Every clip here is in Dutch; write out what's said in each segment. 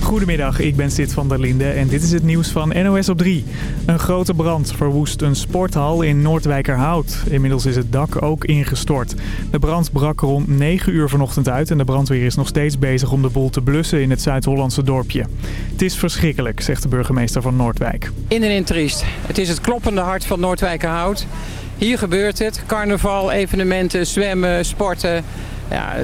Goedemiddag, ik ben Sid van der Linde en dit is het nieuws van NOS op 3. Een grote brand verwoest een sporthal in Noordwijkerhout. Inmiddels is het dak ook ingestort. De brand brak rond 9 uur vanochtend uit en de brandweer is nog steeds bezig om de boel te blussen in het Zuid-Hollandse dorpje. Het is verschrikkelijk, zegt de burgemeester van Noordwijk. In en in triest. Het is het kloppende hart van Noordwijkerhout. Hier gebeurt het. Carnaval, evenementen, zwemmen, sporten. Ja,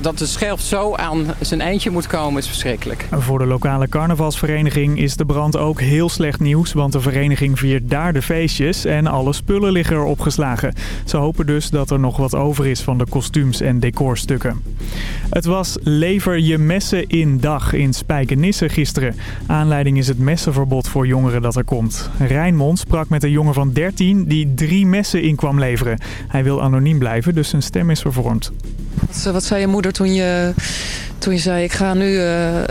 dat de Schelft zo aan zijn eindje moet komen is verschrikkelijk. Voor de lokale carnavalsvereniging is de brand ook heel slecht nieuws. Want de vereniging viert daar de feestjes en alle spullen liggen er opgeslagen. Ze hopen dus dat er nog wat over is van de kostuums en decorstukken. Het was lever je messen in dag in Spijkenisse gisteren. Aanleiding is het messenverbod voor jongeren dat er komt. Rijnmond sprak met een jongen van 13 die drie messen in kwam leveren. Hij wil anoniem blijven, dus zijn stem is vervormd. Wat, wat, zei je moeder toen je, toen je zei, ik ga nu, uh, uh,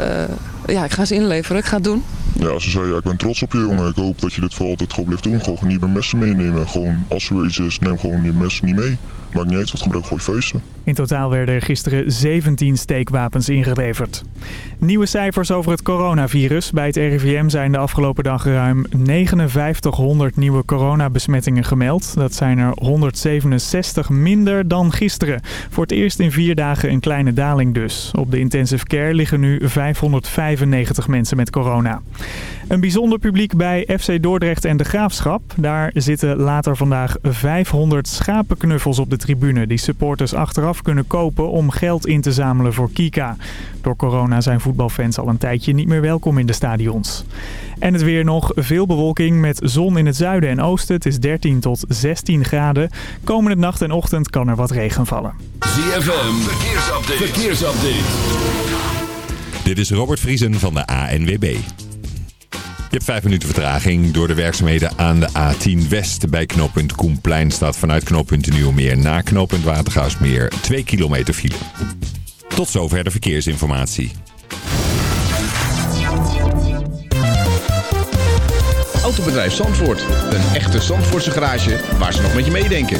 ja, ik ga ze inleveren, ik ga het doen? Ja, ze zei, ja, ik ben trots op je jongen. Ik hoop dat je dit voor altijd gewoon blijft doen. Gewoon niet meer messen meenemen. Gewoon, als er iets is, neem gewoon je messen niet mee. Maakt niet uit wat gebruik je. In totaal werden er gisteren 17 steekwapens ingeleverd. Nieuwe cijfers over het coronavirus. Bij het RIVM zijn de afgelopen dag ruim 5900 nieuwe coronabesmettingen gemeld. Dat zijn er 167 minder dan gisteren. Voor het eerst in vier dagen een kleine daling dus. Op de intensive care liggen nu 595 mensen met corona. Een bijzonder publiek bij FC Dordrecht en de Graafschap. Daar zitten later vandaag 500 schapenknuffels op de tribune... die supporters achteraf kunnen kopen om geld in te zamelen voor Kika. Door corona zijn voetbalfans al een tijdje niet meer welkom in de stadions. En het weer nog. Veel bewolking met zon in het zuiden en oosten. Het is 13 tot 16 graden. Komende nacht en ochtend kan er wat regen vallen. ZFM, verkeersupdate. verkeersupdate. Dit is Robert Vriesen van de ANWB. Je hebt vijf minuten vertraging door de werkzaamheden aan de A10 West. Bij knooppunt Koenplein staat vanuit knooppunt Nieuwmeer naar knooppunt Watergaasmeer 2 kilometer file. Tot zover de verkeersinformatie. Autobedrijf Zandvoort. Een echte Zandvoortse garage waar ze nog met je meedenken.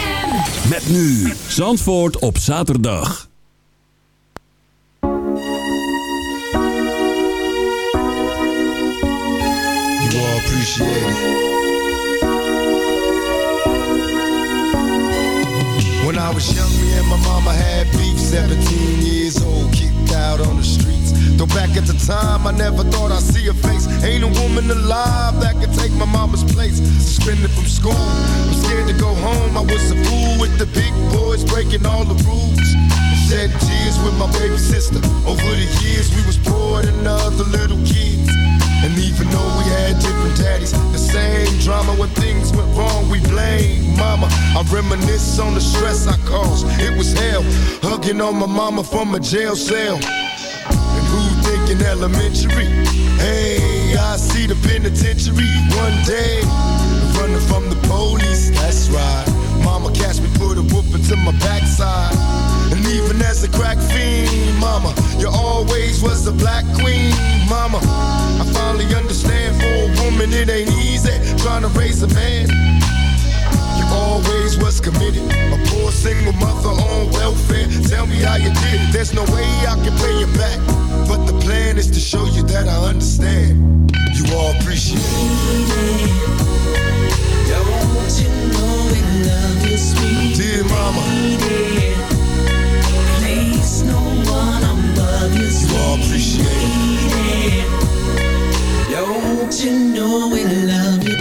Met nu Zandvoort op zaterdag. You. When I was young, me and my mama had beef. 17 years old, out on the streets. Though back at the time, I never thought I'd see a face. Ain't a woman alive that could take my mama's place. Suspended from school, I'm scared to go home. I was a fool with the big boys breaking all the rules. Shed tears with my baby sister. Over the years, we was poor than other little kids. And even though we had different daddies, the same drama when things went wrong, we blame mama. I reminisce on the stress I caused. It was hell, hugging on my mama from a jail cell. And who thinking elementary? Hey, I see the penitentiary one day. Running from the police, that's right. Mama catch me, put a whooping to my backside. And even as a crack fiend, mama, you always was the black queen, mama. I finally understand for a woman it ain't easy trying to raise a man. You always was committed, a poor single mother on welfare. Tell me how you did it. There's no way I can pay you back, but the plan is to show you that I understand. You all appreciate it. Don't sweet Dear mama, lady? Place no one above you, you all appreciate it. Don't you know we love you?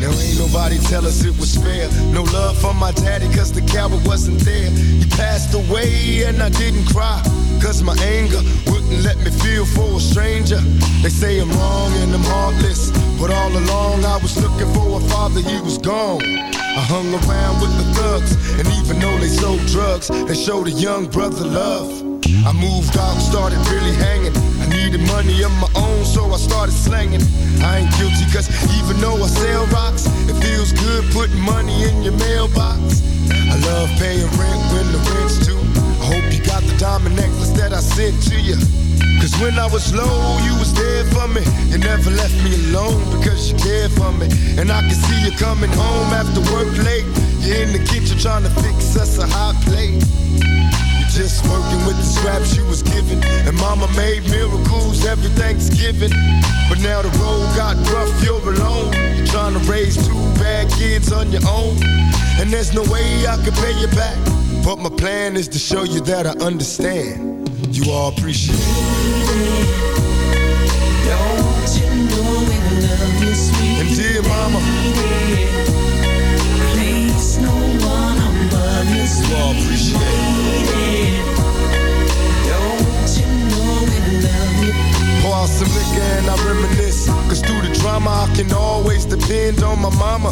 Now ain't nobody tell us it was fair. No love from my daddy cause the coward wasn't there. He passed away and I didn't cry. Cause my anger wouldn't let me feel for a stranger. They say I'm wrong and I'm heartless. But all along I was looking for a father, he was gone. I hung around with the thugs, and even though they sold drugs, they showed a young brother love. I moved out, started really hanging. I needed money of my own, so I started slanging. I ain't guilty, cause even though I sell rocks, it feels good putting money in your mailbox. I love paying rent when the rent's due. I hope you got the diamond necklace that I sent to you. Cause when I was low, you was there for me. You never left me alone because you cared for me. And I can see you coming home after work late. You're in the kitchen trying to fix us a hot plate. You're just working with the scraps you was given. And mama made miracles every Thanksgiving. But now the road got rough, you're alone. You're trying to raise two bad kids on your own. And there's no way I can pay you back. But my plan is to show you that I understand. You all appreciate it. And dear mama, Place no one above you, you all appreciate it. Don't you? Pour out some liquor and I reminisce. Cause through the drama, I can always depend on my mama.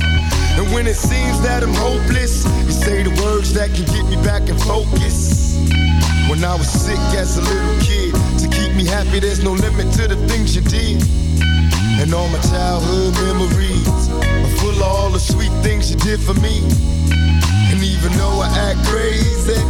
And when it seems that I'm hopeless, you say the words that can get me back in focus. When I was sick as a little kid, to keep me happy, there's no limit to the things you did. And all my childhood memories are full of all the sweet things you did for me. And even though I act crazy,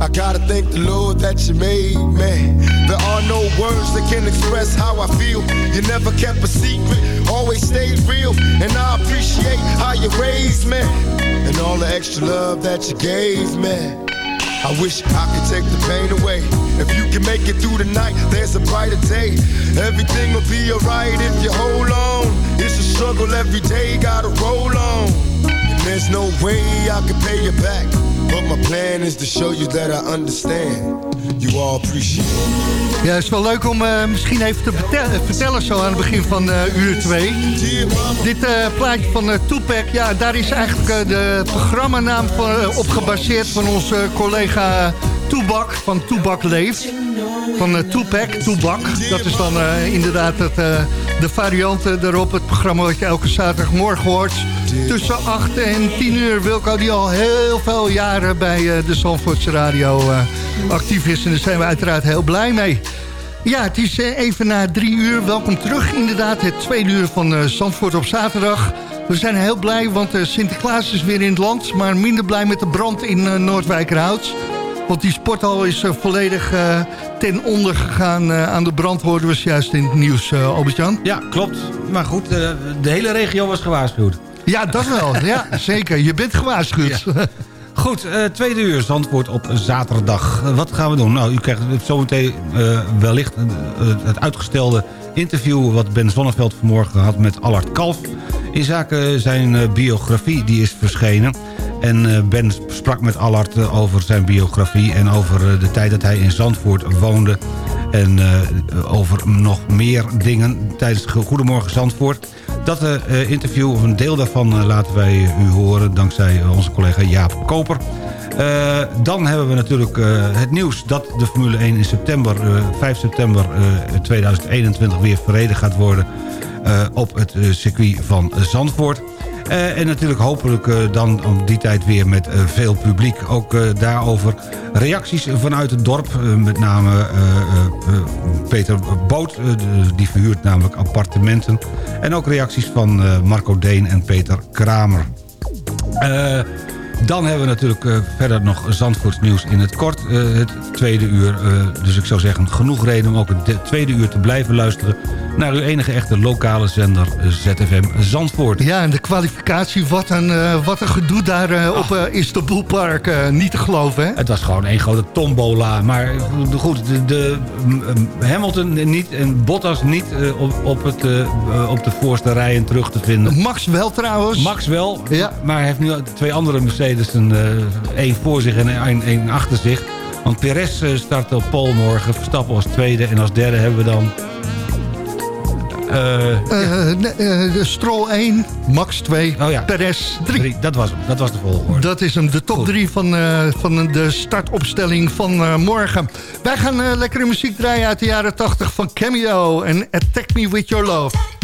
I gotta thank the Lord that you made me. There are no words that can express how I feel. You never kept a secret, always stayed real. And I appreciate how you raised me. And all the extra love that you gave me. I wish I could take the pain away. If you can make it through the night, there's a brighter day. Everything will be alright if you hold on. It's a struggle every day, gotta roll on. And there's no way I can pay you back. But my plan is to show you that I understand. You all appreciate it. Ja, het is wel leuk om eh, misschien even te vertellen, vertellen zo aan het begin van eh, uur 2. Dit eh, plaatje van uh, Tupac, ja, daar is eigenlijk eh, de programmanaam eh, op gebaseerd van onze collega Toebak, van Toebak Leef. Van uh, Tupac, Toebak. Dat is dan eh, inderdaad het, eh, de variant eh, daarop, het programma wat je elke zaterdagmorgen hoort. Tussen 8 en 10 uur. Wilco die al heel veel jaren bij eh, de Zandvoortse Radio eh, actief is. En daar zijn we uiteraard heel blij mee. Ja, het is eh, even na drie uur. Welkom terug inderdaad, het tweede uur van Zandvoort op zaterdag. We zijn heel blij, want Sinterklaas is weer in het land... maar minder blij met de brand in Noordwijkerhout. Want die sporthal is uh, volledig uh, ten onder gegaan uh, aan de brand... hoorden we juist in het nieuws, Albert-Jan. Ja, klopt. Maar goed, de hele regio was gewaarschuwd. Ja, dat wel. ja, zeker. Je bent gewaarschuwd. Ja. Goed, uh, tweede uur Zandvoort op zaterdag. Uh, wat gaan we doen? Nou, u krijgt zometeen uh, wellicht het uitgestelde interview... wat Ben Zonneveld vanmorgen had met Allard Kalf. In zaken zijn biografie, die is verschenen. En Ben sprak met Allard over zijn biografie... en over de tijd dat hij in Zandvoort woonde... en over nog meer dingen tijdens Goedemorgen Zandvoort... Dat interview, of een deel daarvan, laten wij u horen... dankzij onze collega Jaap Koper. dan hebben we natuurlijk het nieuws dat de Formule 1 in september, 5 september 2021... weer verreden gaat worden op het circuit van Zandvoort. Uh, en natuurlijk hopelijk uh, dan om die tijd weer met uh, veel publiek. Ook daarover reacties vanuit het dorp. met name Peter Boot, die verhuurt namelijk appartementen. En ook reacties van Marco Deen en Peter Kramer. Dan hebben we natuurlijk verder nog Zandvoorts nieuws in het kort. Het tweede uur. Dus ik zou zeggen, genoeg reden om ook het tweede uur te blijven luisteren... naar uw enige echte lokale zender ZFM Zandvoort. Ja, en de kwalificatie, wat een, wat een gedoe daar op uh, Istanbulpark. niet te geloven, hè? Het was gewoon één grote tombola. Maar goed, de, de Hamilton niet en Bottas niet op, op, het, op de voorste rijen terug te vinden. Max wel trouwens. Max wel, ja. maar hij heeft nu twee andere Mercedes een, één voor zich en één, één achter zich. Want Perez start op pole morgen. Verstappen als tweede. En als derde hebben we dan... Uh, uh, uh, de Stroll 1, Max 2, oh ja. Perez 3. Dat was hem, dat was de volgorde. Dat is hem, de top 3 van, van de startopstelling van morgen. Wij gaan lekkere muziek draaien uit de jaren 80 van Cameo en Attack Me With Your Love.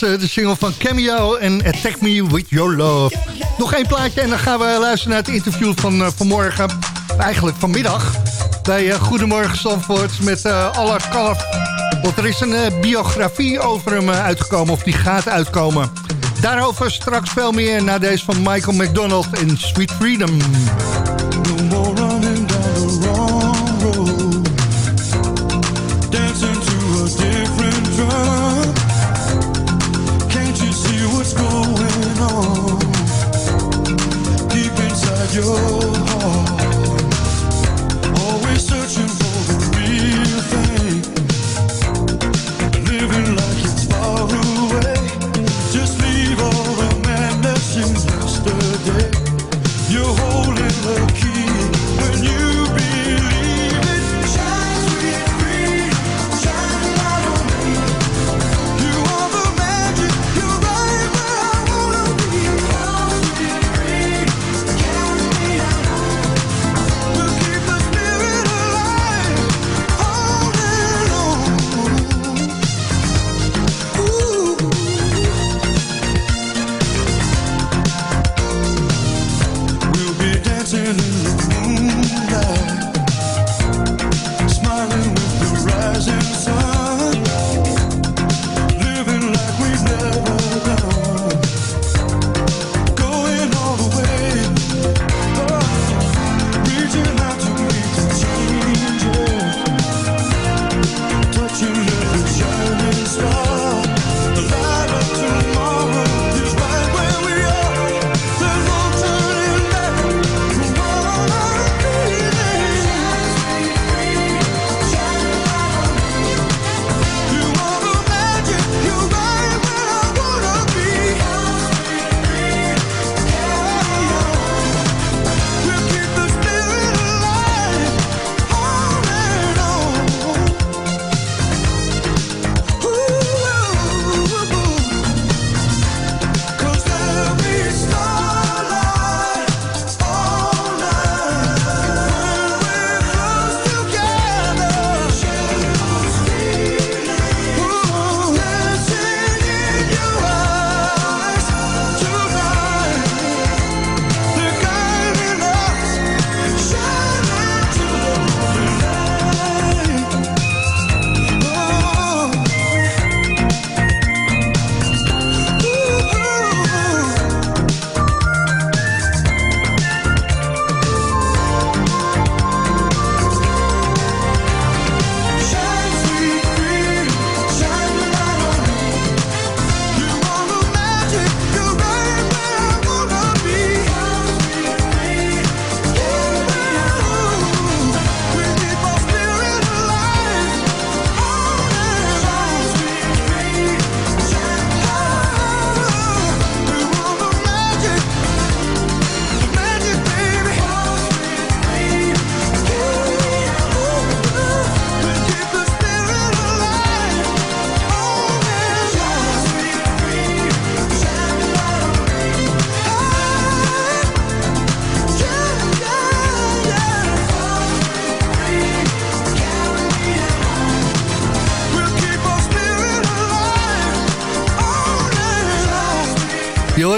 Eh, de single van Cameo en Attack Me With Your Love. Nog één plaatje en dan gaan we luisteren naar het interview van eh, vanmorgen. Eigenlijk vanmiddag bij eh, Goedemorgen Zandvoort met alle kalf. Want er is een biografie over hem uitgekomen, of die gaat uitkomen. Daarover straks veel meer na deze van Michael McDonald in Sweet Freedom.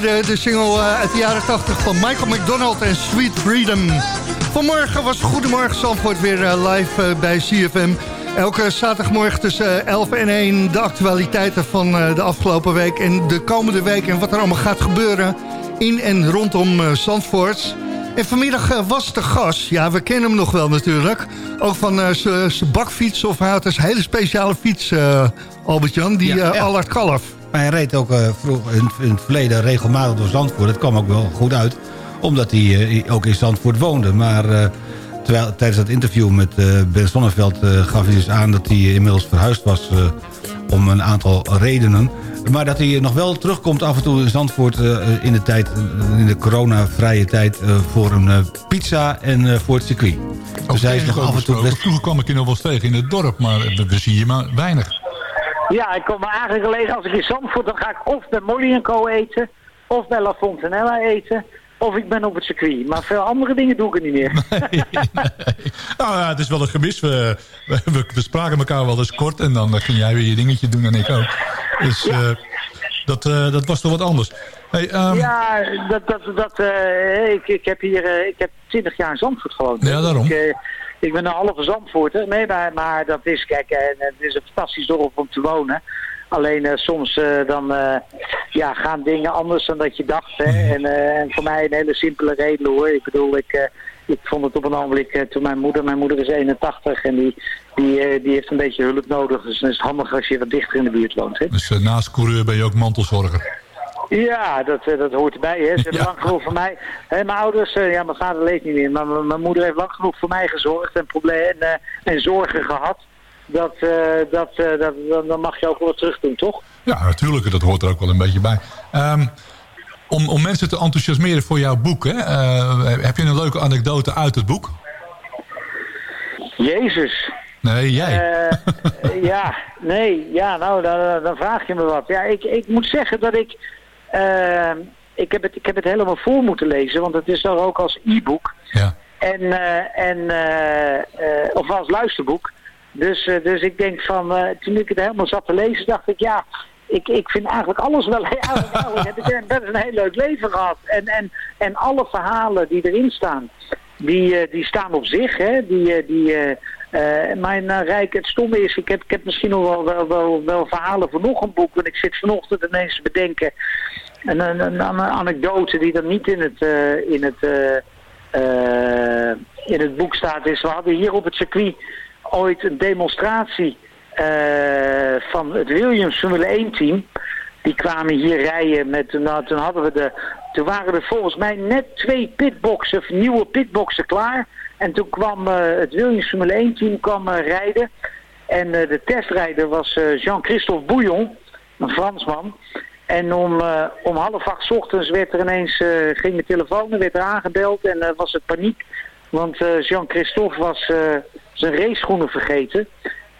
Hoorde de single eh, uit de jaren 80 van Michael McDonald en Sweet Freedom. Vanmorgen was Goedemorgen Zandvoort weer eh, live eh, bij CFM. Elke zaterdagmorgen tussen 11 en 1 de actualiteiten van de afgelopen week... en de komende week en wat er allemaal gaat gebeuren in en rondom Zandvoort. En vanmiddag was de gas, ja we kennen hem nog wel natuurlijk... ook van zijn bakfiets of hij had een hele speciale fiets, Albert-Jan... die Ja, ja. Allard Kalf. Maar hij reed ook eh, vroeg, in, in het verleden regelmatig door Zandvoort. Dat kwam ook wel goed uit, omdat hij eh, ook in Zandvoort woonde. Maar eh, terwijl, tijdens dat interview met Ben Sonneveld gaf hij dus aan... dat hij inmiddels verhuisd was om een aantal redenen. Maar dat hij nog wel terugkomt af en toe in Zandvoort... in de tijd, in de coronavrije tijd... voor een pizza en voor het circuit. Dus hij is nog af en toe... best- Vroeger kwam ik je nog wel eens tegen in het dorp, maar we, we zien je maar weinig. Ja, ik kom me eigenlijk alleen als ik in Zandvoort, dan ga ik of bij Molly Co eten, of bij La Fontanella eten, of ik ben op het circuit. Maar veel andere dingen doe ik er niet meer. Nou ja, het is wel een gemis. We, we, spraken elkaar wel eens kort en dan ging jij weer je dingetje doen en ik ook. Dus eh, dat, eh, dat was toch wat anders. Hey, ehm, Ja, dat, dat, dat, eh, ik, ik heb hier, eh, ik heb 20 jaar in Zandvoort gewoond. Ja, daarom. Ik, eh, ik ben een halve Zandvoorter. Nee, maar, maar dat is, kijk, eh, het is een fantastisch dorp om te wonen. Alleen eh, soms eh, dan ja, gaan dingen anders dan dat je dacht. Hè? En, eh, en voor mij een hele simpele reden hoor. Ik bedoel, ik, ik vond het op een ogenblik toen mijn moeder, mijn moeder is 81 en die, die, die heeft een beetje hulp nodig. Dus dan is het handig als je wat dichter in de buurt woont. Hè? dus naast coureur ben je ook mantelzorger. Ja, dat, eh, dat hoort erbij. Hè. Ze hebben lang genoeg voor mij. Hè, mijn ouders, eh, ja, mijn vader leeft niet meer, maar mijn- moeder heeft lang genoeg voor mij gezorgd en, problemen, en, eh, en zorgen gehad. Dat, dat, dat, dan, mag je ook wel wat terug doen, toch? Ja, natuurlijk. Dat hoort er ook wel een beetje bij. Ehm, om, om mensen te enthousiasmeren voor jouw boek, hè, heb je een leuke anekdote uit het boek? Jezus. Nee, jij. Ja, nee, ja, nou, dan, dan vraag je me wat. Ja, ik, ik moet zeggen dat ik, eh, ik, heb het, ik heb het helemaal voor moeten lezen, want het is er ook als e-book. Ja. En, eh, en eh, eh, of als luisterboek. Dus, dus ik denk van, toen ik het helemaal zat te lezen, dacht ik, ja, ik, ik vind eigenlijk alles wel, eigenlijk, eigenlijk heb ik best een heel leuk leven gehad. En, en, en alle verhalen die erin staan, die, eh, die staan op zich, hè. Die, eh, die, eh, mijn Rijk, het stomme is, ik heb, ik heb misschien nog wel, wel, wel, verhalen voor nog een boek. Want ik zit vanochtend ineens te bedenken. Een, een, een, anekdote die dan niet in het, in het, in het boek staat is. We hadden hier op het circuit ooit een demonstratie van het Williams Formule 1 team. Die kwamen hier rijden met, nou, toen hadden we de, toen waren er volgens mij net twee pitboxen, nieuwe pitboxen klaar. En toen kwam eh, het Williams Formule 1 team kwam, eh, rijden. En eh, de testrijder was Jean-Christophe Bouillon, een Fransman. En om, om half acht ochtends werd er ineens, ging de telefoon, er werd er aangebeld en eh, was het paniek. Want Jean-Christophe was zijn raceschoenen vergeten.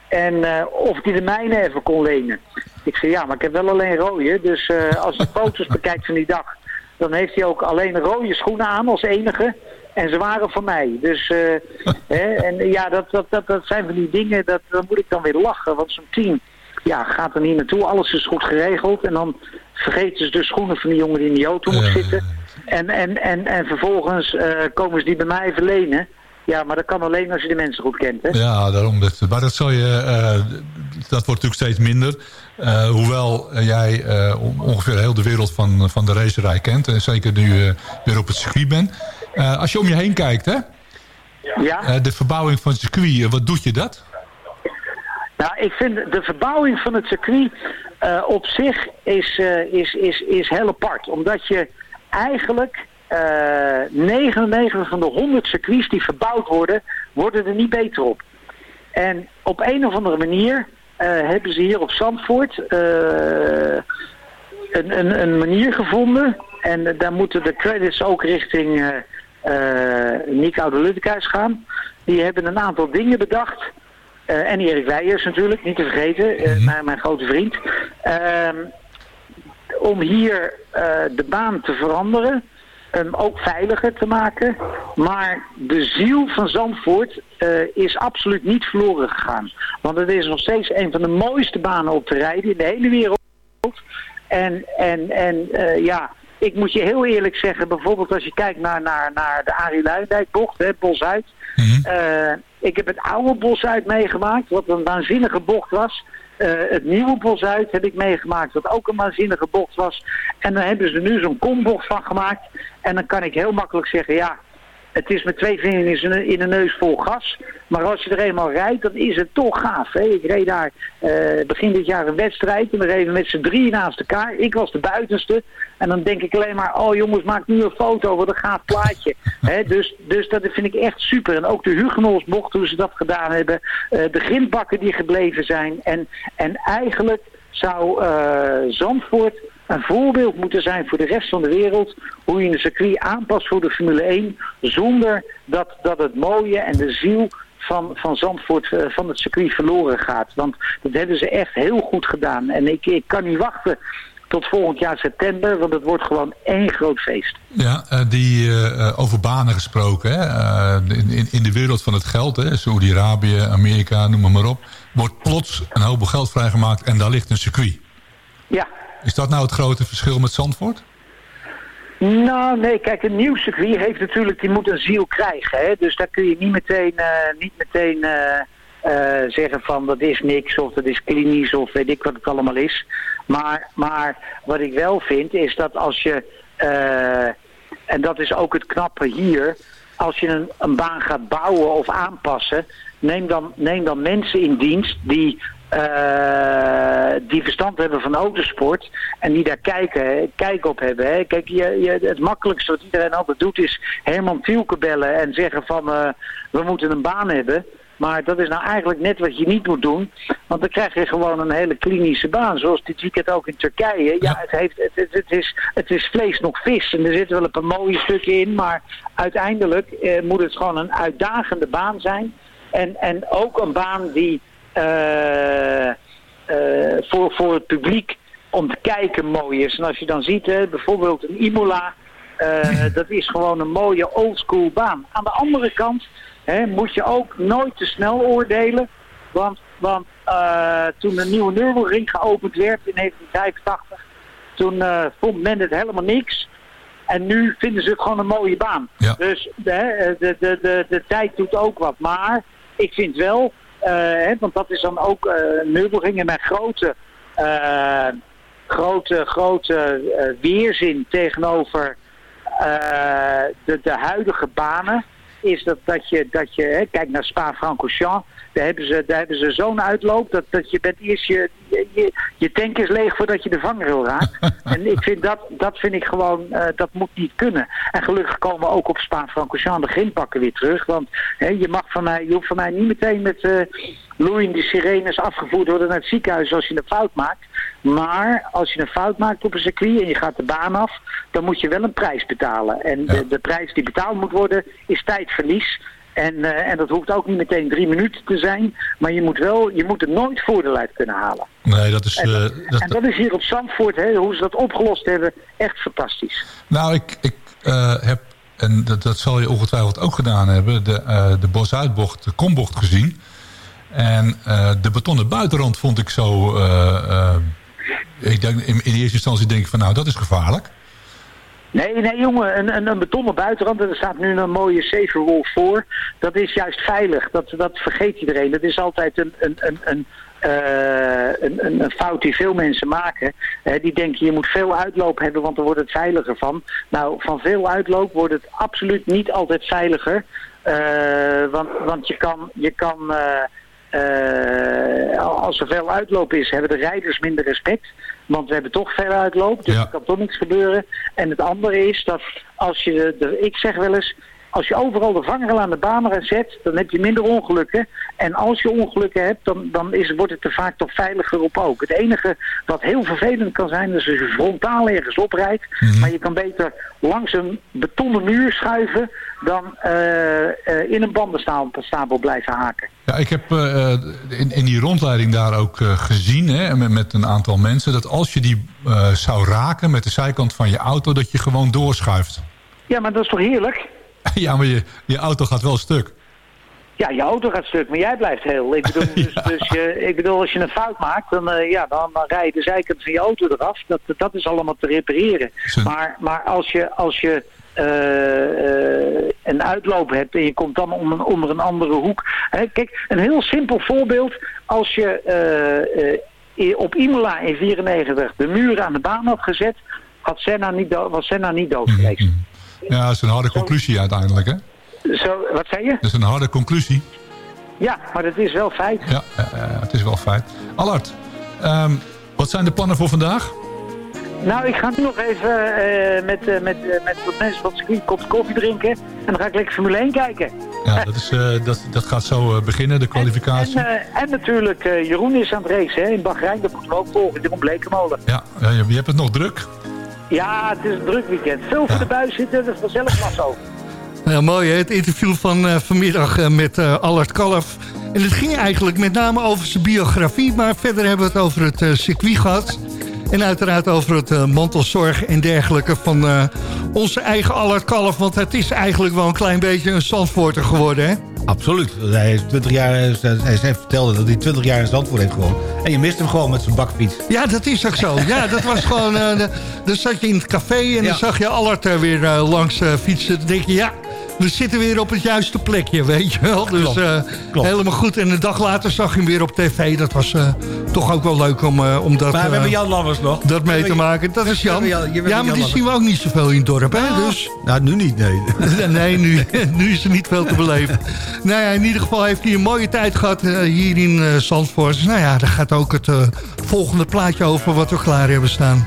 En of hij de mijne even kon lenen. Ik zei ja, maar ik heb wel alleen rode. Dus als je foto's bekijkt van die dag, dan heeft hij ook alleen rode schoenen aan als enige. En ze waren van mij. Dus eh, hè, en ja, dat, dat, dat, dat zijn van die dingen, dat, dan moet ik dan weer lachen. Want zo'n team ja, gaat er niet naartoe. Alles is goed geregeld. En dan vergeten ze de schoenen van die jongen die in die auto moet zitten. En, en, en, en vervolgens eh, komen ze die bij mij verlenen. Ja, maar dat kan alleen als je de mensen goed kent. Hè? Ja, daarom. Dat, maar dat, zal je, eh, dat wordt natuurlijk steeds minder. Eh, hoewel eh, jij eh, on- ongeveer heel de wereld van, van de racerij kent. En zeker nu je weer op het circuit bent. Als je om je heen kijkt, hè? Ja. De verbouwing van het circuit, wat doet je dat? Nou, ik vind de verbouwing van het circuit op zich is, is, is, is heel apart. Omdat je eigenlijk eh 99 van de 100 circuits die verbouwd worden, worden er niet beter op. En op een of andere manier hebben ze hier op Zandvoort eh, een, een, een manier gevonden. En eh, daar moeten de credits ook richting eh eh Nick Oude gaan. Die hebben een aantal dingen bedacht. Eh, en Erik Weijers natuurlijk, niet te vergeten, eh, mijn, mijn grote vriend. Ehm, om hier eh, de baan te veranderen, hem ook veiliger te maken. Maar de ziel van Zandvoort eh, is absoluut niet verloren gegaan. Want het is nog steeds een van de mooiste banen op te rijden in de hele wereld. En, en, en eh, ja, ik moet je heel eerlijk zeggen, bijvoorbeeld als je kijkt naar, naar, naar de Arie Luijendijk-bocht, hè, Bos-Uit. Eh, ik heb het oude Bos-Uit meegemaakt, wat een waanzinnige bocht was. Eh, het nieuwe Bos-Uit heb ik meegemaakt, wat ook een waanzinnige bocht was. En dan hebben ze nu zo'n kombocht van gemaakt. En dan kan ik heel makkelijk zeggen, ja, het is met twee vingers in een neus vol gas. Maar als je er eenmaal rijdt, dan is het toch gaaf. Hè? Ik reed daar eh, begin dit jaar een wedstrijd. En we reden met z'n drieën naast elkaar. Ik was de buitenste. En dan denk ik alleen maar, oh jongens, maak nu een foto. Wat een gaaf plaatje. Hè? Dus, dus dat vind ik echt super. En ook de Hugenolsbocht, hoe ze dat gedaan hebben. eh, de grindbakken die gebleven zijn. En, en eigenlijk zou eh, Zandvoort een voorbeeld moeten zijn voor de rest van de wereld. Hoe je een circuit aanpast voor de Formule 1. Zonder dat, dat het mooie en de ziel van, van Zandvoort eh, van het circuit verloren gaat. Want dat hebben ze echt heel goed gedaan. En ik, ik kan niet wachten tot volgend jaar september. Want het wordt gewoon één groot feest. Ja, eh, die eh, over banen gesproken. Hè? In, in- de wereld van het geld, hè, Saudi-Arabië, Amerika, noem maar, maar op. Wordt plots een hoop geld vrijgemaakt en daar ligt een circuit. Ja. Is dat nou het grote verschil met Zandvoort? Nou, nee, kijk, een nieuw circuit heeft natuurlijk, die moet een ziel krijgen. Hè? Dus daar kun je niet meteen, eh, niet meteen eh, eh, zeggen van dat is niks of dat is klinisch of weet ik wat het allemaal is. Maar, maar wat ik wel vind is dat als je, en dat is ook het knappe hier, als je een, een baan gaat bouwen of aanpassen, neem dan, neem dan mensen in dienst die eh, die verstand hebben van autosport en die daar kijken, kijk op hebben. Hè. Kijk, je, je, het makkelijkste wat iedereen altijd doet is Herman Tielke bellen en zeggen van eh, we moeten een baan hebben. Maar dat is nou eigenlijk net wat je niet moet doen. Want dan krijg je gewoon een hele klinische baan. Zoals dit weekend ook in Turkije. Ja, het, heeft, het, het, het is, het is vlees nog vis. En er zitten wel een paar mooie stukken in. Maar uiteindelijk eh, moet het gewoon een uitdagende baan zijn. En, en ook een baan die voor, voor het publiek om te kijken mooi is. En als je dan ziet, hè, bijvoorbeeld een Imola, eh, dat is gewoon een mooie oldschool baan. Aan de andere kant hè, moet je ook nooit te snel oordelen. Want, want eh, toen de nieuwe Nürburgring geopend werd in 1985, toen eh, vond men het helemaal niks. En nu vinden ze het gewoon een mooie baan. Dus de, de, de, de, de tijd doet ook wat. Maar ik vind wel, eh, hè, want dat is dan ook uh, Nürburgring met grote, eh, grote, grote eh, weerzin tegenover eh, de, de huidige banen. Is dat, dat je, dat je hè, kijk naar Spa-Francorchamps, daar hebben ze, daar hebben ze zo'n uitloop dat, dat je bent eerst je, je, je, tank is leeg voordat je de vangrail raakt. en ik vind dat, dat vind ik gewoon, eh, dat moet niet kunnen. En gelukkig komen ook op Spa-Francorchamps de grindbakken weer terug. Want hè, je mag van mij, je hoeft van mij niet meteen met eh loeiende sirenes afgevoerd worden naar het ziekenhuis als je een fout maakt. Maar als je een fout maakt op een circuit en je gaat de baan af, dan moet je wel een prijs betalen. En de, de prijs die betaald moet worden is tijdverlies. En, eh, en dat hoeft ook niet meteen drie minuten te zijn. Maar je moet, wel, je moet er nooit voordeel uit kunnen halen. Nee, dat is... En, eh, dat, en dat is hier op Zandvoort, hè, hoe ze dat opgelost hebben, echt fantastisch. Nou, ik, ik eh, heb, en dat, dat zal je ongetwijfeld ook gedaan hebben... de, de bosuitbocht, de kombocht gezien. En de betonnen buitenrand vond ik zo... ik denk, in, in eerste instantie denk ik van, nou, dat is gevaarlijk. Nee, nee jongen, een, een, een betonnen buitenrand, en er staat nu een mooie safer wall voor. Dat is juist veilig, dat, dat vergeet iedereen. Dat is altijd een, een, een, een, eh, een, een, fout die veel mensen maken. Eh, die denken je moet veel uitloop hebben, want dan wordt het veiliger van. Nou, van veel uitloop wordt het absoluut niet altijd veiliger. Eh, want, want je kan... Je kan eh, als er veel uitloop is, hebben de rijders minder respect. Want we hebben toch veel uitloop, dus er kan toch niks gebeuren. En het andere is dat als je, de, de- ik zeg wel eens, als je overal de vangrail aan de baan zet, dan heb je minder ongelukken. En als je ongelukken hebt, dan, dan is, wordt het er vaak toch veiliger op ook. Het enige wat heel vervelend kan zijn, is als je frontaal ergens oprijdt. Maar je kan beter langs een betonnen muur schuiven dan eh, eh, in een bandenstapel blijven haken. Ja, ik heb eh, in, in die rondleiding daar ook gezien, hè, met, met een aantal mensen... dat als je die zou raken met de zijkant van je auto... dat je gewoon doorschuift. Ja, maar dat is toch heerlijk? ja, maar je, je auto gaat wel stuk. Ja, je auto gaat stuk, maar jij blijft heel. Ik bedoel, dus, dus je, ik bedoel als je een fout maakt, dan, eh, ja, dan, dan rij je de zijkant van je auto eraf. Dat, dat is allemaal te repareren. Maar, maar als je, als je eh, eh, een uitloop hebt en je komt dan om een, onder een andere hoek. Hè, kijk, een heel simpel voorbeeld. Als je op Imola in 94 de muren aan de baan had gezet, had Senna niet was Senna niet dood geweest. Ja, dat is een harde conclusie uiteindelijk, hè? Zo, wat zei je? Dat is een harde conclusie. Ja, maar dat is wel feit. Ja, ja, ja, het is wel feit. Allard, ehm, wat zijn de plannen voor vandaag? Nou, ik ga nu nog even eh, met, eh, met, eh, met wat mensen het een kop koffie drinken. En dan ga ik lekker Formule 1 kijken. Ja, dat, is, eh, dat, dat gaat zo eh, beginnen, de kwalificatie. En, eh, en natuurlijk, eh, Jeroen is aan het race hè, in Bahrein. Dat moeten we ook volgen. Jeroen Blekemolen. Ja, je hebt het nog druk. Ja, het is een druk weekend. Veel voor de buis zitten, dat is vanzelf zo. Ja, mooi, het interview van eh, vanmiddag eh, met eh, Allard Kalf. En het ging eigenlijk met name over zijn biografie... maar verder hebben we het over het circuit gehad. En uiteraard over het mantelzorg en dergelijke van onze eigen Allard Kalf. Want het is eigenlijk wel een klein beetje een Zandvoorter geworden, hè? Absoluut. Hij, is 20 jaar, hij hij vertelde dat hij 20 jaar in Zandvoort heeft gewoond. En je mist hem gewoon met zijn bakfiets. Ja, dat is ook zo. Ja, dat was gewoon... eh, de- dan zat je in het café en dan zag je Allard er weer eh, langs eh, fietsen. Dan denk je, ja, we zitten weer op het juiste plekje, weet je wel. Dus Klopt. eh, Klopt. helemaal goed. En een dag later zag je hem weer op tv. Dat was eh, toch ook wel leuk om, eh, om dat... Maar we hebben Jan Lammers nog. dat mee te maken. Dat is Jan. Ja, Jan maar die Lammers. zien we ook niet zoveel in het dorp, hè? Dus... Nou, nu niet, nee. nee, nu, nu is er niet veel te beleven. Nou ja, in ieder geval heeft hij een mooie tijd gehad eh, hier in Zandvoort. Dus nou ja, daar gaat ook het volgende plaatje over wat we klaar hebben staan.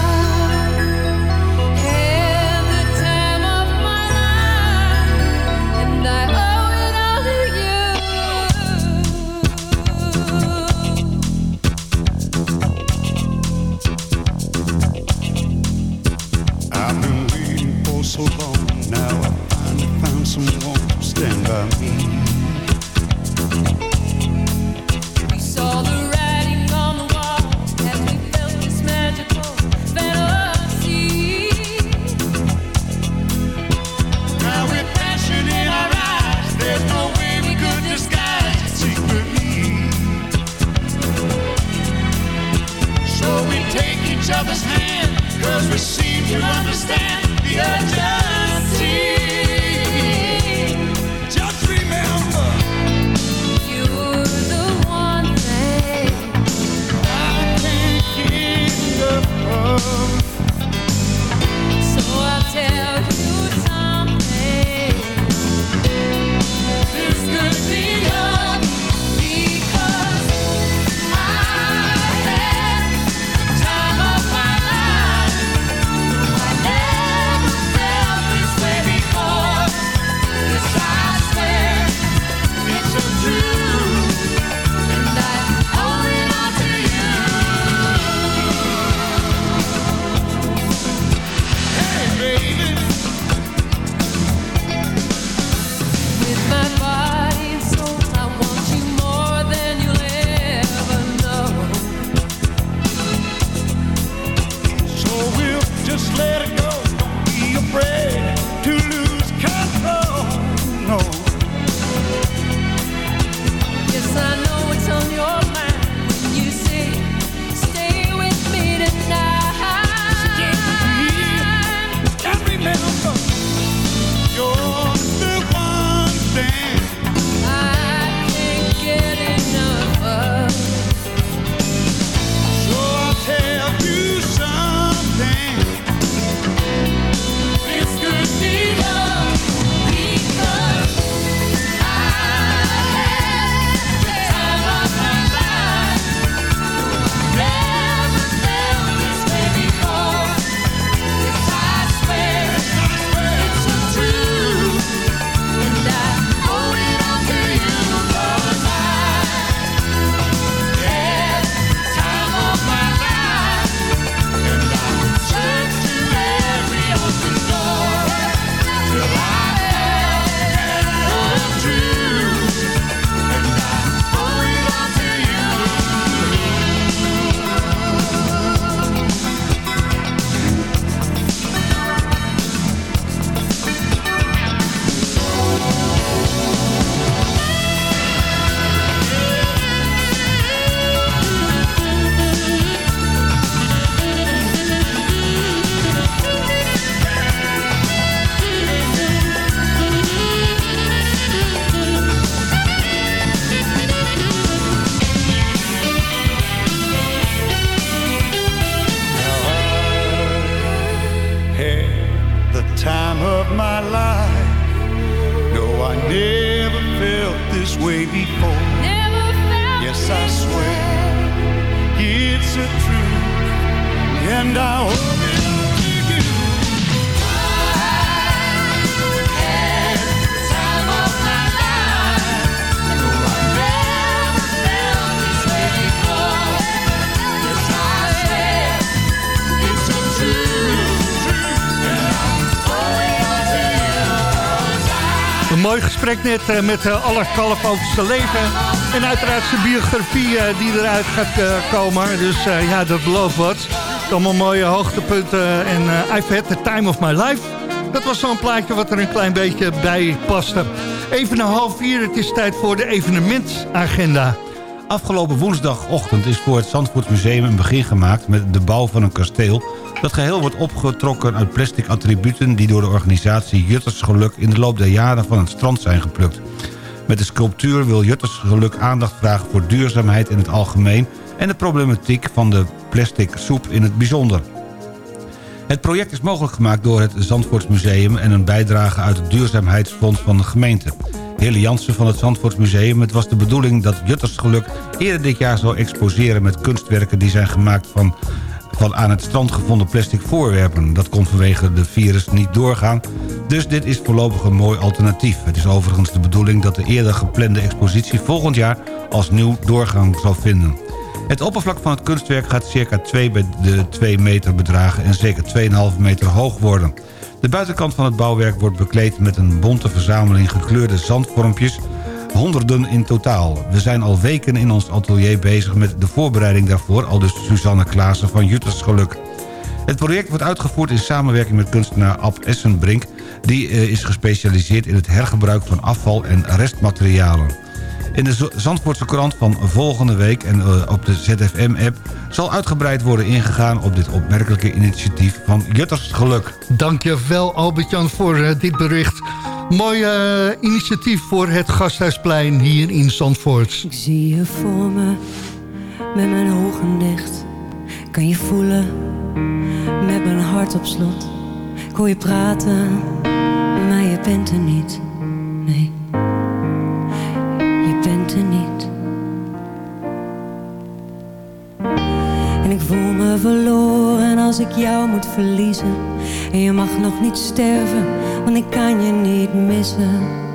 someone to stand by me. Net eh, met uh, Allard Kalf over leven. En uiteraard zijn biografie eh, die eruit gaat eh, komen. Dus eh, ja, dat belooft wat. Allemaal mooie hoogtepunten. En eh, I've had the time of my life. Dat was zo'n plaatje wat er een klein beetje bij paste. Even een half vier, het is tijd voor de evenementagenda. Afgelopen woensdagochtend is voor het Zandvoortsmuseum een begin gemaakt... met de bouw van een kasteel... dat geheel wordt opgetrokken uit plastic attributen... die door de organisatie Juttersgeluk in de loop der jaren van het strand zijn geplukt. Met de sculptuur wil Juttersgeluk aandacht vragen voor duurzaamheid in het algemeen... en de problematiek van de plastic soep in het bijzonder. Het project is mogelijk gemaakt door het Zandvoortsmuseum... en een bijdrage uit het Duurzaamheidsfonds van de gemeente. Hille Jansen van het Zandvoortsmuseum. Het was de bedoeling dat Juttersgeluk eerder dit jaar zou exposeren... met kunstwerken die zijn gemaakt van, aan het strand gevonden plastic voorwerpen. Dat kon vanwege de virus niet doorgaan. Dus dit is voorlopig een mooi alternatief. Het is overigens de bedoeling dat de eerder geplande expositie... volgend jaar als nieuw doorgang zal vinden. Het oppervlak van het kunstwerk gaat circa 2 bij de 2 meter bedragen... en zeker 2,5 meter hoog worden. De buitenkant van het bouwwerk wordt bekleed met een bonte verzameling gekleurde zandvormpjes... honderden in totaal. We zijn al weken in ons atelier bezig met de voorbereiding daarvoor... al dus Suzanne Klaassen van Juttersgeluk. Het project wordt uitgevoerd in samenwerking met kunstenaar Ab Essenbrink... die eh, is gespecialiseerd in het hergebruik van afval en restmaterialen. In de Zandvoortse krant van volgende week en eh, op de ZFM-app... zal uitgebreid worden ingegaan op dit opmerkelijke initiatief van Juttersgeluk. Dankjewel Albert-Jan voor eh, dit bericht. Mooi eh, initiatief voor het Gasthuisplein hier in Zandvoort. Ik zie je voor me, met mijn ogen dicht. Kan je voelen, met mijn hart op slot. Ik hoor je praten, maar je bent er niet. Nee, als ik jou moet verliezen. En je mag nog niet sterven, want ik kan je niet missen.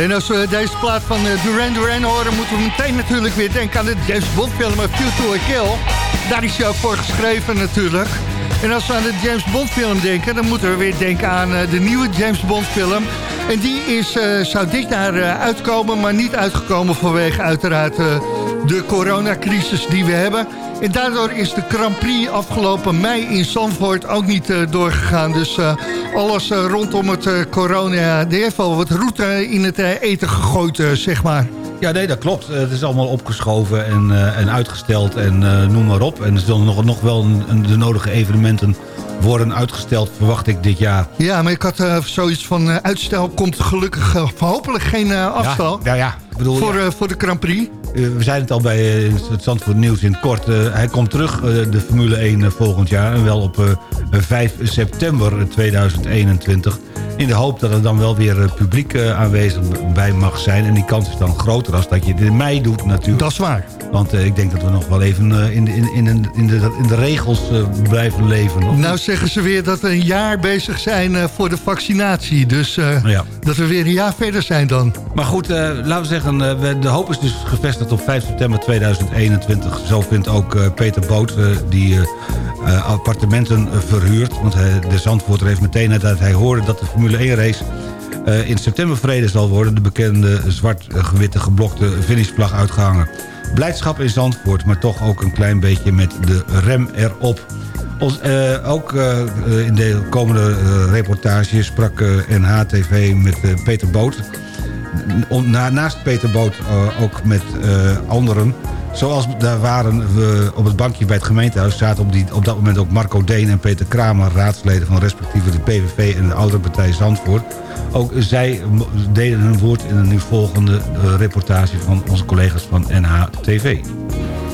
En als we deze plaat van eh, Duran Duran horen... moeten we meteen natuurlijk weer denken aan de James Bond film A View to a Kill. Daar is hij ook voor geschreven natuurlijk. En als we aan de James Bond film denken... dan moeten we weer denken aan eh, de nieuwe James Bond film. En die is, eh, zou dit jaar uitkomen, maar niet uitgekomen... vanwege uiteraard de coronacrisis die we hebben. En daardoor is de Grand Prix afgelopen mei in Zandvoort ook niet eh, doorgegaan. Dus eh, alles eh, rondom het corona, die heeft wel wat route in het eten gegooid, zeg maar. Ja, nee, dat klopt. Het is allemaal opgeschoven en, en uitgesteld en noem maar op. En er zullen nog, nog wel een, een- de nodige evenementen worden uitgesteld, verwacht ik dit jaar. Ja, maar ik had zoiets van uitstel komt gelukkig hopelijk geen afstel. Ja, ja, bedoel, voor, eh, voor de Grand Prix. Eh, we zeiden het al bij eh, het Zandvoort Nieuws in het kort. hij komt terug, de Formule 1 eh, volgend jaar. En wel op eh, 5 september 2021. In de hoop dat er dan wel weer publiek aanwezig bij mag zijn. En die kans is dan groter als dat je het in mei doet natuurlijk. Dat is waar. Want eh, ik denk dat we nog wel even eh, in, de, in, in, in, in, de, in de regels eh, blijven leven. Of Nou zeggen ze weer dat we een jaar bezig zijn voor de vaccinatie. Dus Ja. dat we weer een jaar verder zijn dan. Maar goed, laten we zeggen, we- de hoop is dus gevestigd op 5 september 2021. Zo vindt ook Peter Boot, die appartementen verhuurt. Want de Zandvoorter heeft meteen nadat hij hoorde dat de Formule 1 race... in september verreden zal worden... de bekende zwart-gewitte geblokte finishvlag uitgehangen. Blijdschap in Zandvoort, maar toch ook een klein beetje met de rem erop. Eh, ook eh, eh, in de komende eh, reportage sprak eh, NHTV met eh, Peter Boot. Naast Peter Boot ook met anderen. Zoals daar waren we op het bankje bij het gemeentehuis... zaten op, die, op dat moment ook Marco Deen en Peter Kramer... raadsleden van respectieve de PVV en de oudere partij Zandvoort. Ook zij deden hun woord in een nu volgende eh, reportage... van onze collega's van NHTV.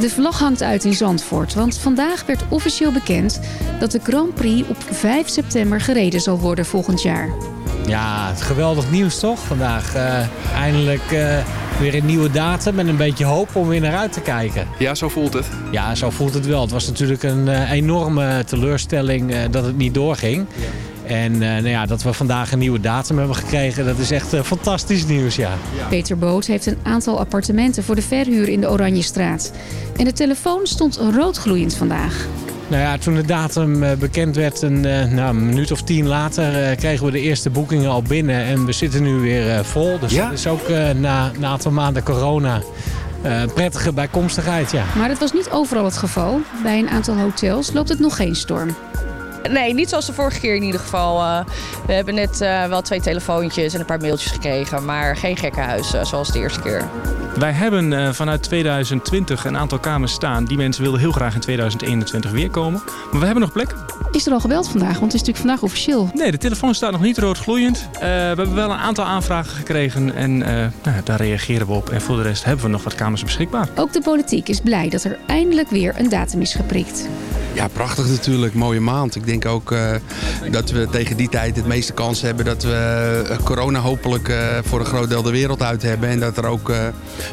De vlag hangt uit in Zandvoort, want vandaag werd officieel bekend dat de Grand Prix op 5 september gereden zal worden volgend jaar. Ja, het geweldig nieuws toch vandaag. Eh, eindelijk eh, weer een nieuwe datum met een beetje hoop om weer naar uit te kijken. Ja, zo voelt het. Ja, zo voelt het wel. Het was natuurlijk een eh, enorme teleurstelling eh, dat het niet doorging. En eh, nou ja, dat we vandaag een nieuwe datum hebben gekregen, dat is echt fantastisch nieuws, ja. Peter Boot heeft een aantal appartementen voor de verhuur in de Oranjestraat. En de telefoon stond roodgloeiend vandaag. Nou ja, toen de datum eh, bekend werd, een, eh, nou, een minuut of tien later, eh, kregen we de eerste boekingen al binnen. En we zitten nu weer eh, vol. Dus Ja? dat is ook eh, na, na een aantal maanden corona eh, een prettige bijkomstigheid, ja. Maar dat was niet overal het geval. Bij een aantal hotels loopt het nog geen storm. Nee, niet zoals de vorige keer in ieder geval. Eh, we hebben net eh, wel twee telefoontjes en een paar mailtjes gekregen. Maar geen gekkenhuis eh, zoals de eerste keer. Wij hebben eh, vanuit 2020 een aantal kamers staan. Die mensen wilden heel graag in 2021 weer komen. Maar we hebben nog plek. Is er al gebeld vandaag? Want het is natuurlijk vandaag officieel. Nee, de telefoon staat nog niet roodgloeiend. Eh, we hebben wel een aantal aanvragen gekregen en eh, nou, daar reageren we op. En voor de rest hebben we nog wat kamers beschikbaar. Ook de politiek is blij dat er eindelijk weer een datum is geprikt. Ja, prachtig natuurlijk. Mooie maand. Ik denk ook eh, dat we tegen die tijd het meeste kans hebben dat we eh, corona hopelijk eh, voor een groot deel de wereld uit hebben. En dat er ook eh,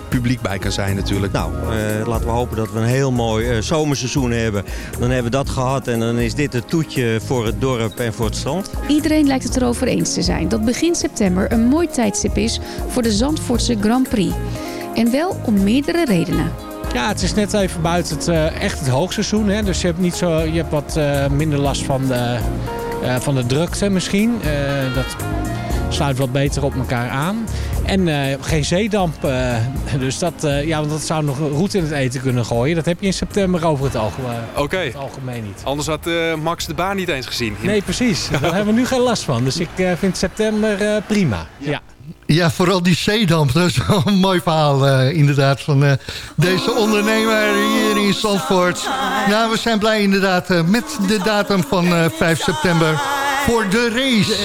publiek bij kan zijn natuurlijk. Nou, eh, laten we hopen dat we een heel mooi eh, zomerseizoen hebben. Dan hebben we dat gehad en dan is dit het toetje voor het dorp en voor het strand. Iedereen lijkt het erover eens te zijn dat begin september een mooi tijdstip is voor de Zandvoortse Grand Prix. En wel om meerdere redenen. Ja, het is net even buiten het, eh, echt het hoogseizoen. Hè? Dus je hebt, niet zo, je hebt wat eh, minder last van de, eh, van de drukte misschien. Dat sluit wat beter op elkaar aan. En geen zeedamp. dus dat, ja, want dat zou nog roet in het eten kunnen gooien. Dat heb je in september over het, alge- Oké. het algemeen niet. Anders had Max de baan niet eens gezien. Nee, precies. Daar hebben we nu geen last van. Dus ik vind september prima. Ja. Ja, vooral die zeedamp. Dat is wel een mooi verhaal eh, inderdaad van eh, deze ondernemer hier in Zandvoort. Nou, we zijn blij inderdaad eh, met de datum van eh, 5 september voor de race.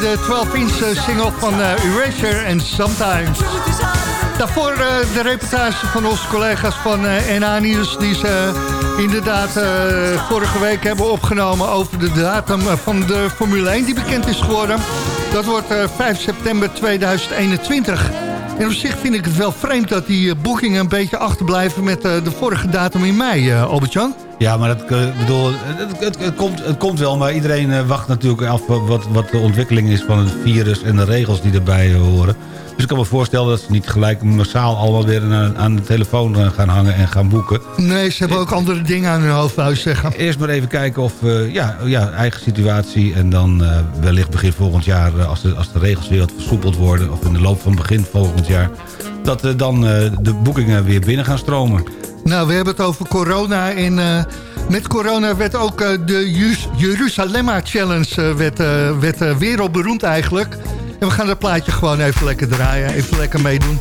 De 12-inch single van eh, Erasure en Sometimes. Daarvoor eh, de reportage van onze collega's van eh NA Nieuws... die ze eh, inderdaad eh, vorige week hebben opgenomen... over de datum eh, van de Formule 1 die bekend is geworden. Dat wordt eh, 5 september 2021. En op zich vind ik het wel vreemd dat die eh, boekingen een beetje achterblijven... met eh, de vorige datum in mei, eh Albert-Jan. Ja, maar dat, eh, bedoel, het, het, het komt, het komt wel, maar iedereen eh, wacht natuurlijk af wat, wat de ontwikkeling is van het virus en de regels die erbij eh, horen. Dus ik kan me voorstellen dat ze niet gelijk massaal allemaal weer aan, de telefoon gaan hangen en gaan boeken. Nee, ze hebben ook andere dingen aan hun hoofd, wou je zeggen. Eerst maar even kijken of, ja, ja, eigen situatie en dan wellicht begin volgend jaar, als, de, als de regels weer wat versoepeld worden, of in de loop van begin volgend jaar, dat dan de boekingen weer binnen gaan stromen. Nou, we hebben het over corona. En eh, met corona werd ook eh, de Jeruzalemma Challenge eh, werd, wereldberoemd eigenlijk. En we gaan dat plaatje gewoon even lekker draaien. Even lekker meedoen.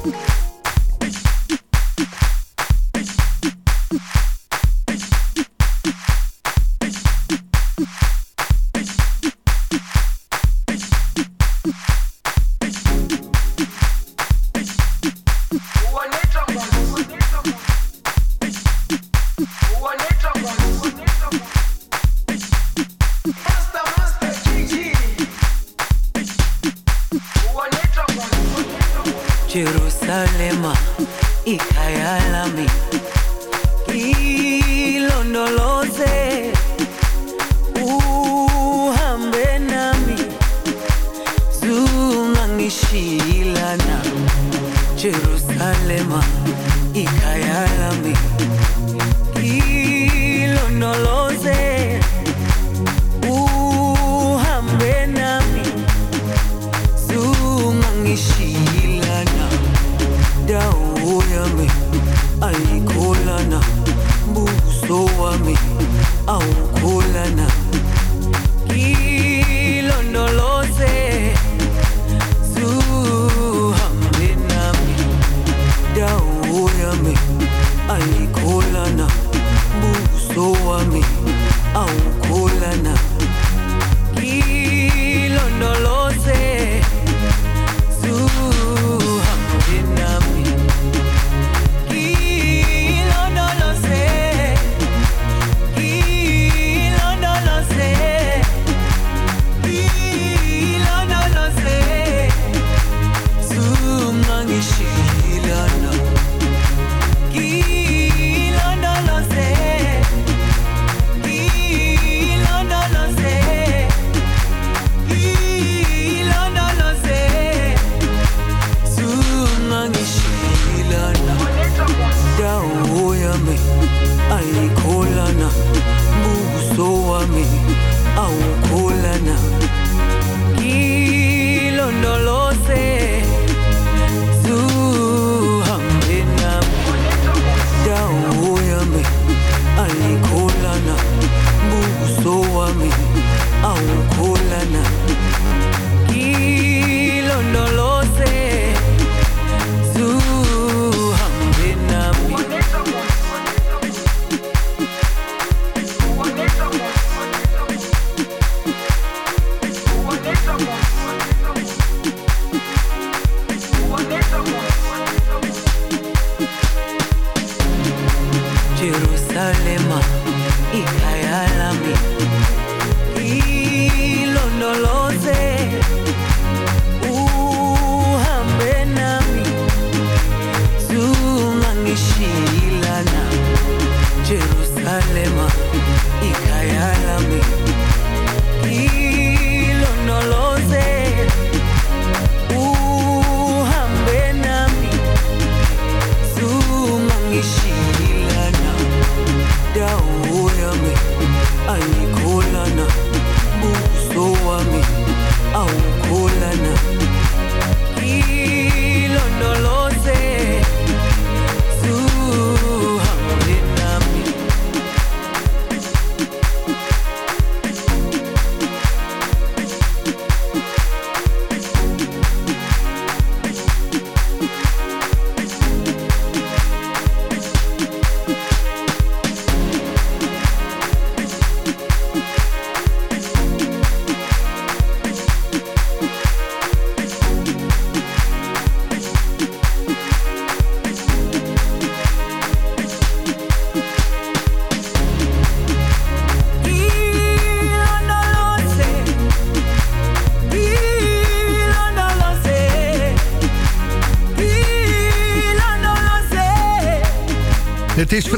Buso wami awukholana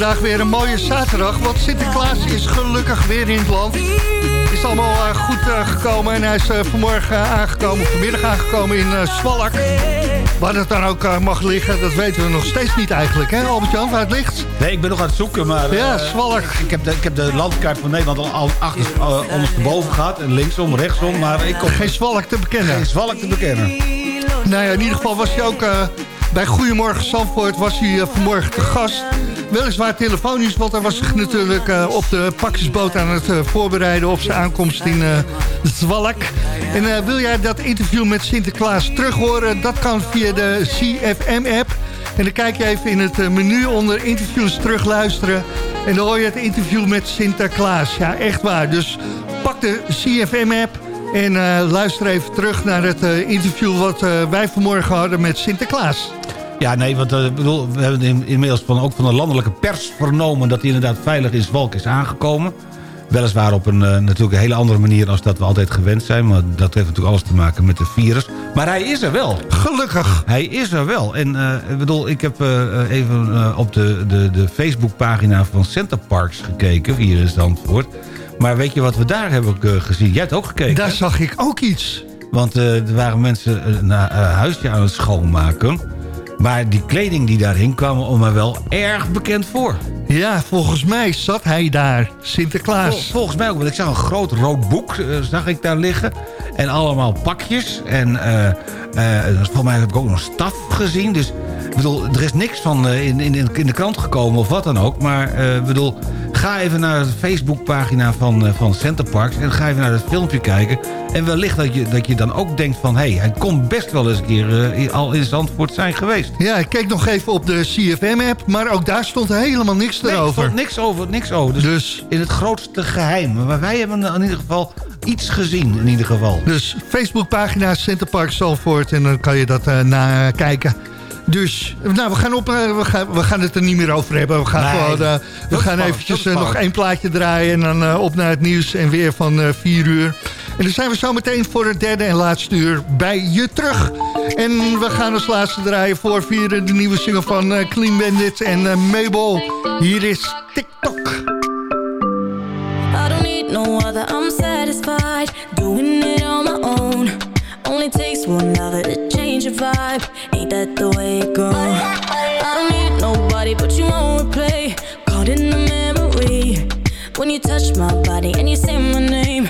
vandaag weer een mooie zaterdag, want Sinterklaas is gelukkig weer in het land. Is allemaal eh, goed eh, gekomen en hij is eh, vanmorgen aangekomen, vanmiddag aangekomen in Zwalk. Waar het dan ook mag liggen, dat weten we nog steeds niet eigenlijk, hè Albert-Jan, waar het ligt? Nee, ik ben nog aan het zoeken, maar... Ja. Ik, heb de, ik heb de landkaart van Nederland al, al achter, uh, ondersteboven gehad. En linksom, rechtsom, maar ik kom... Geen Zwalk te bekennen. Geen Zwalk te bekennen. Nou ja, in ieder geval was hij ook bij Goedemorgen Zandvoort was hij vanmorgen te gast. Weliswaar telefonisch, want hij was zich natuurlijk eh, op de pakjesboot aan het eh, voorbereiden op zijn aankomst in eh Zwalk. En wil jij dat interview met Sinterklaas terug horen? Dat kan via de CFM-app. En dan kijk je even in het menu onder interviews terugluisteren. En dan hoor je het interview met Sinterklaas. Ja, echt waar. Dus pak de CFM-app en luister even terug naar het interview... wat wij vanmorgen hadden met Sinterklaas. Ja, nee, want eh, bedoel, we hebben in- inmiddels van, ook van de landelijke pers vernomen... dat hij inderdaad veilig in Zwalk is aangekomen. Weliswaar op een eh, natuurlijk een hele andere manier dan dat we altijd gewend zijn. Maar dat heeft natuurlijk alles te maken met de virus. Maar hij is er wel. Gelukkig. Hij is er wel. En eh, ik bedoel, ik heb even op de, de, de Facebookpagina van Center Parks gekeken. Hier in Zandvoort. Maar weet je wat we daar hebben gezien? Jij hebt ook gekeken. Daar hè? zag ik ook iets. Want er waren mensen een huisje aan het schoonmaken. Maar die kleding die daar hing kwam me wel erg bekend voor. Ja, volgens mij zat hij daar, Sinterklaas. Vol- volgens mij ook, want ik zag een groot rood boek eh, zag ik daar liggen. En allemaal pakjes. En eh, volgens mij heb ik ook nog een staf gezien. Dus ik bedoel, er is niks van eh, in, in, in de krant gekomen of wat dan ook. Maar eh, ik bedoel, ga even naar de Facebookpagina van, eh, van Center Parks... en ga even naar het filmpje kijken. En wellicht dat je, dat je dan ook denkt van... hé, hey, hij kon best wel eens een keer al in Zandvoort zijn geweest. Ja, ik keek nog even op de CFM-app, maar ook daar stond helemaal niks Nee, er erover. stond niks over, niks over. Dus, in het grootste geheim. Maar wij hebben in ieder geval iets gezien, in ieder geval. Dus Facebookpagina Centerpark Zalvoort en dan kan je dat eh, nakijken. Dus, nou, we gaan, op, eh, we, gaan, we gaan het er niet meer over hebben. We gaan, Nee, gewoon, eh, we gaan spannend, eventjes eh, nog één plaatje draaien... en dan eh, op naar het nieuws en weer van eh 4 uur. En dan zijn we zo meteen voor het derde en laatste uur bij je terug. En we gaan als laatste draaien voor vieren de nieuwe single van eh, Clean Bandit en eh, Mabel. Hier is TikTok. I don't need no other, I'm satisfied Doing it on my own Only takes one lover to change your vibe Ain't that the way it goes? I don't need nobody but you on replay Caught in the memory When you touch my body and you say my name